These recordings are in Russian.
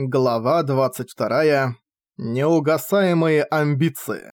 Глава 22. Неугасаемые амбиции.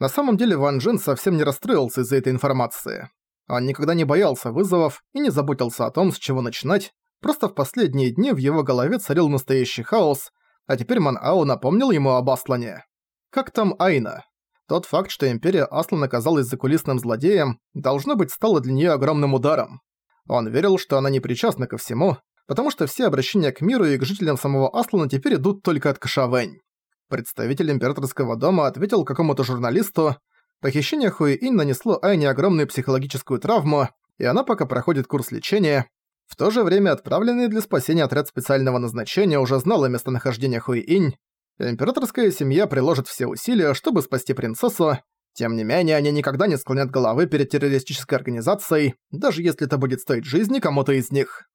На самом деле Ван Джен совсем не расстроился из-за этой информации. Он никогда не боялся вызовов и не заботился о том, с чего начинать, просто в последние дни в его голове царил настоящий хаос, а теперь Ман Ао напомнил ему об Аслане. Как там Айна? Тот факт, что Империя Аслан оказалась закулисным злодеем, должно быть стало для нее огромным ударом. Он верил, что она не причастна ко всему, потому что все обращения к миру и к жителям самого Аслана теперь идут только от Кашавэнь. Представитель императорского дома ответил какому-то журналисту, похищение Хуи-Инь нанесло Айне огромную психологическую травму, и она пока проходит курс лечения. В то же время отправленный для спасения отряд специального назначения уже знал о местонахождении Хуи-Инь. Императорская семья приложит все усилия, чтобы спасти принцессу, тем не менее, они никогда не склонят головы перед террористической организацией, даже если это будет стоить жизни кому-то из них.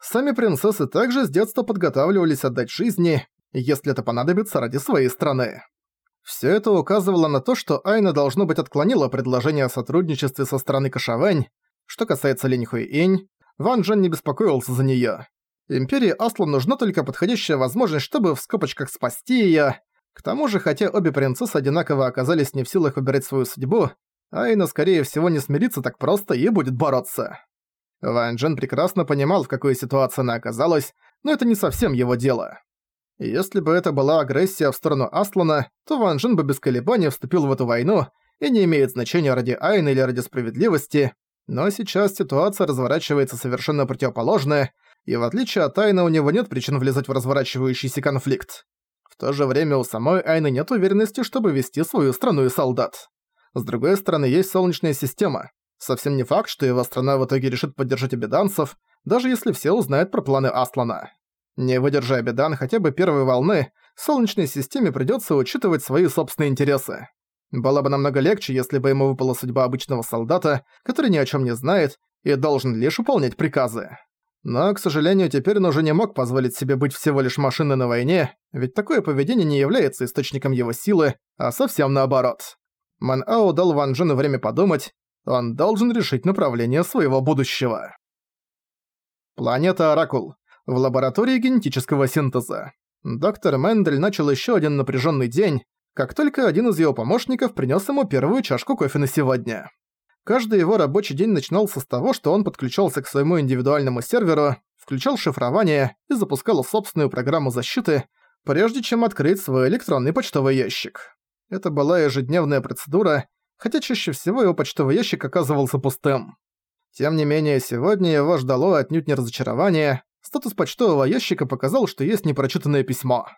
Сами принцессы также с детства подготавливались отдать жизни, если это понадобится ради своей страны. Все это указывало на то, что Айна должно быть отклонила предложение о сотрудничестве со стороны Кашавэнь. Что касается Линь Инь, Ван Джен не беспокоился за неё. Империи Аслан нужна только подходящая возможность, чтобы в скобочках спасти её. К тому же, хотя обе принцессы одинаково оказались не в силах выбирать свою судьбу, Айна, скорее всего, не смирится так просто и будет бороться. Ван Джен прекрасно понимал, в какой ситуации она оказалась, но это не совсем его дело. Если бы это была агрессия в сторону Аслана, то Ван Джен бы без колебаний вступил в эту войну, и не имеет значения ради Айны или ради справедливости, но сейчас ситуация разворачивается совершенно противоположная, и в отличие от Айны у него нет причин влезать в разворачивающийся конфликт. В то же время у самой Айны нет уверенности, чтобы вести свою страну и солдат. С другой стороны, есть Солнечная система, Совсем не факт, что его страна в итоге решит поддержать обеданцев, даже если все узнают про планы Аслана. Не выдержа обедан хотя бы первой волны, Солнечной системе придётся учитывать свои собственные интересы. Было бы намного легче, если бы ему выпала судьба обычного солдата, который ни о чём не знает и должен лишь выполнять приказы. Но, к сожалению, теперь он уже не мог позволить себе быть всего лишь машиной на войне, ведь такое поведение не является источником его силы, а совсем наоборот. Ман Ао дал Ван Джену время подумать, он должен решить направление своего будущего. Планета Оракул. В лаборатории генетического синтеза. Доктор Мендель начал еще один напряженный день, как только один из его помощников принес ему первую чашку кофе на сегодня. Каждый его рабочий день начинался с того, что он подключался к своему индивидуальному серверу, включал шифрование и запускал собственную программу защиты, прежде чем открыть свой электронный почтовый ящик. Это была ежедневная процедура, хотя чаще всего его почтовый ящик оказывался пустым. Тем не менее, сегодня его ждало отнюдь не разочарование. Статус почтового ящика показал, что есть непрочитанное письмо.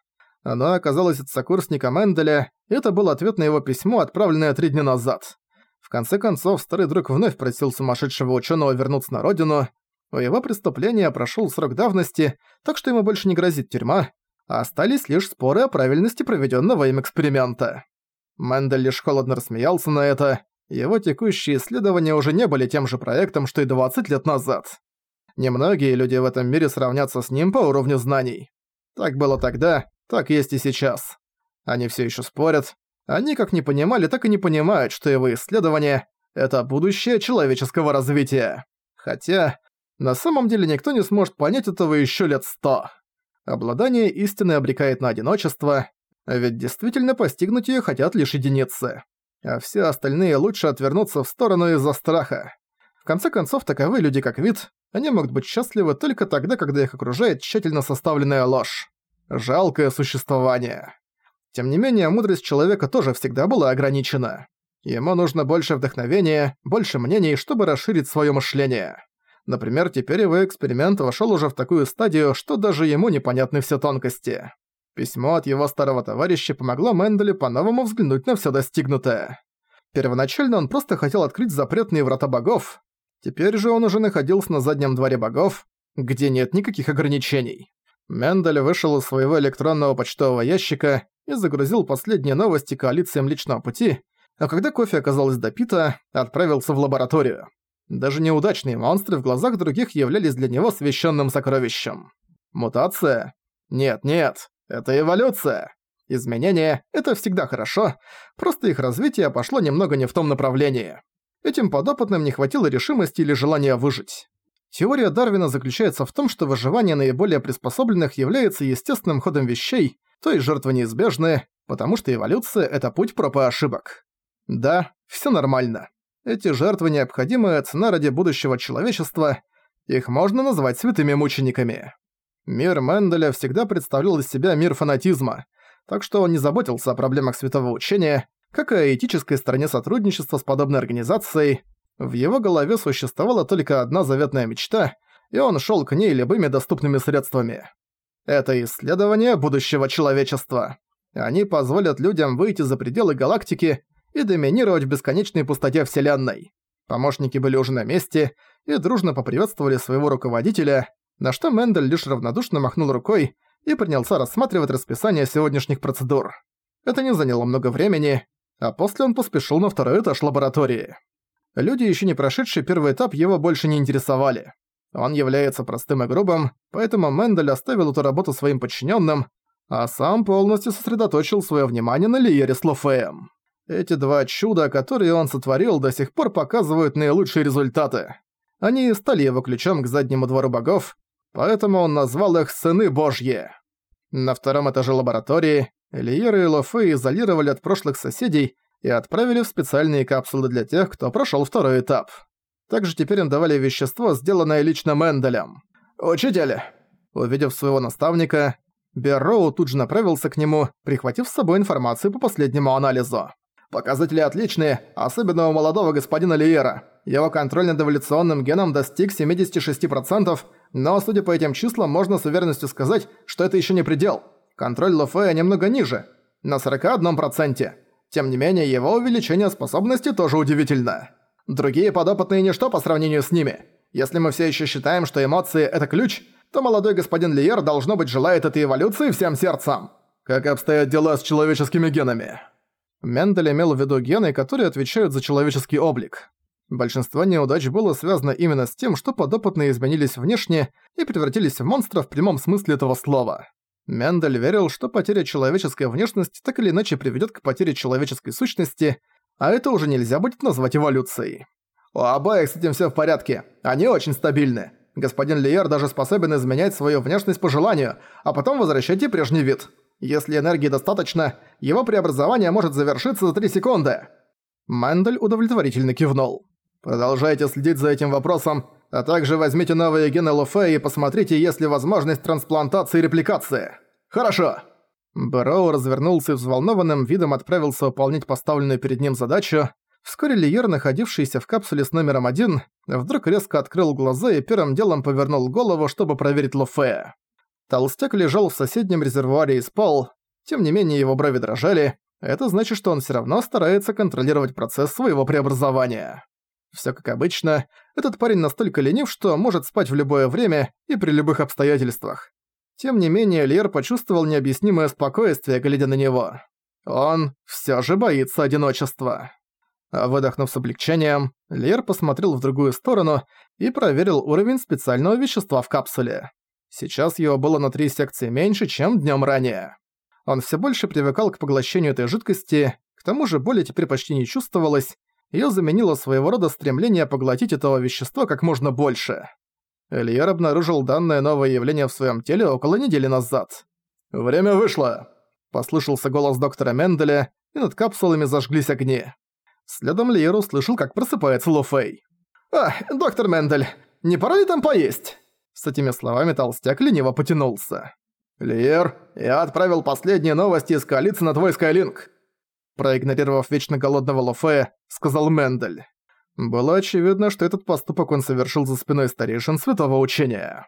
Оно оказалось от сокурсника Менделя, и это был ответ на его письмо, отправленное три дня назад. В конце концов, старый друг вновь просил сумасшедшего ученого вернуться на родину. У его преступления прошел срок давности, так что ему больше не грозит тюрьма, а остались лишь споры о правильности проведенного им эксперимента. Мендель лишь холодно рассмеялся на это. Его текущие исследования уже не были тем же проектом, что и 20 лет назад. Немногие люди в этом мире сравнятся с ним по уровню знаний. Так было тогда, так есть и сейчас. Они все еще спорят. Они как не понимали, так и не понимают, что его исследование — это будущее человеческого развития. Хотя, на самом деле никто не сможет понять этого еще лет сто. Обладание истины обрекает на одиночество, ведь действительно постигнуть её хотят лишь единицы. А все остальные лучше отвернуться в сторону из-за страха. В конце концов, таковы люди как вид, они могут быть счастливы только тогда, когда их окружает тщательно составленная ложь. Жалкое существование. Тем не менее, мудрость человека тоже всегда была ограничена. Ему нужно больше вдохновения, больше мнений, чтобы расширить своё мышление. Например, теперь его эксперимент вошёл уже в такую стадию, что даже ему непонятны все тонкости. Письмо от его старого товарища помогло Менделю по-новому взглянуть на все достигнутое. Первоначально он просто хотел открыть запретные врата богов, теперь же он уже находился на заднем дворе богов, где нет никаких ограничений. Мендель вышел из своего электронного почтового ящика и загрузил последние новости коалициям личного пути, а когда кофе оказалось допито, отправился в лабораторию. Даже неудачные монстры в глазах других являлись для него священным сокровищем. Мутация? Нет-нет, это эволюция. Изменения — это всегда хорошо, просто их развитие пошло немного не в том направлении. Этим подопытным не хватило решимости или желания выжить. Теория Дарвина заключается в том, что выживание наиболее приспособленных является естественным ходом вещей, то есть жертвы неизбежны, потому что эволюция – это путь проб и ошибок. Да, все нормально. Эти жертвы – необходимая цена ради будущего человечества, их можно назвать святыми мучениками. Мир Менделя всегда представлял из себя мир фанатизма, так что он не заботился о проблемах святого учения, как и о этической стороне сотрудничества с подобной организацией, в его голове существовала только одна заветная мечта, и он шел к ней любыми доступными средствами. Это исследование будущего человечества. Они позволят людям выйти за пределы галактики и доминировать в бесконечной пустоте Вселенной. Помощники были уже на месте и дружно поприветствовали своего руководителя, на что Мендель лишь равнодушно махнул рукой и принялся рассматривать расписание сегодняшних процедур. Это не заняло много времени, а после он поспешил на второй этаж лаборатории. Люди, еще не прошедшие первый этап, его больше не интересовали. Он является простым и грубым, поэтому Мендель оставил эту работу своим подчиненным, а сам полностью сосредоточил свое внимание на Лиере с Лофеем. Эти два чуда, которые он сотворил, до сих пор показывают наилучшие результаты. Они стали его ключом к заднему двору богов, поэтому он назвал их «Сыны Божьи». На втором этаже лаборатории Лиера и Лофе изолировали от прошлых соседей и отправили в специальные капсулы для тех, кто прошёл второй этап. Также теперь им давали вещество, сделанное лично Менделем. «Учитель!» Увидев своего наставника, Берроу тут же направился к нему, прихватив с собой информацию по последнему анализу. Показатели отличные, особенно у молодого господина Лиера. Его контроль над эволюционным геном достиг 76%, но, судя по этим числам, можно с уверенностью сказать, что это еще не предел. Контроль Лофея немного ниже, на 41%. Тем не менее, его увеличение способности тоже удивительно. Другие подопытные ничто по сравнению с ними. Если мы все еще считаем, что эмоции — это ключ, то молодой господин Лиер, должно быть, желает этой эволюции всем сердцем. Как обстоят дела с человеческими генами? Мендель имел в виду гены, которые отвечают за человеческий облик. Большинство неудач было связано именно с тем, что подопытные изменились внешне и превратились в монстров в прямом смысле этого слова. Мендель верил, что потеря человеческой внешности так или иначе приведет к потере человеческой сущности, а это уже нельзя будет назвать эволюцией. У обоих с этим все в порядке, они очень стабильны. Господин Лиер даже способен изменять свою внешность по желанию, а потом возвращать ей прежний вид. Если энергии достаточно, его преобразование может завершиться за 3 секунды. Мендель удовлетворительно кивнул. Продолжайте следить за этим вопросом, а также возьмите новые гены Луфе и посмотрите, есть ли возможность трансплантации и репликации. Хорошо!» Бэроу развернулся и взволнованным видом отправился выполнять поставленную перед ним задачу. Вскоре Лиер, находившийся в капсуле с номером один, вдруг резко открыл глаза и первым делом повернул голову, чтобы проверить Лофея. Толстяк лежал в соседнем резервуаре и спал, тем не менее его брови дрожали, это значит, что он всё равно старается контролировать процесс своего преобразования. Всё как обычно, этот парень настолько ленив, что может спать в любое время и при любых обстоятельствах. Тем не менее, Лер почувствовал необъяснимое спокойствие, глядя на него. Он всё же боится одиночества. Выдохнув с облегчением, Лер посмотрел в другую сторону и проверил уровень специального вещества в капсуле. Сейчас его было на три секции меньше, чем днём ранее. Он всё больше привыкал к поглощению этой жидкости, к тому же боли теперь почти не чувствовалось, её заменило своего рода стремление поглотить этого вещества как можно больше. Эльер обнаружил данное новое явление в своём теле около недели назад. «Время вышло!» – послышался голос доктора Менделя, и над капсулами зажглись огни. Следом Лиер услышал, как просыпается Луфей. «А, доктор Мендель, не пора ли там поесть?» С этими словами толстяк лениво потянулся. «Лиер, я отправил последние новости из коалиции на твой Скайлинг проигнорировав вечно голодного Лофея, сказал Мендель. Было очевидно, что этот поступок он совершил за спиной старейшин святого учения.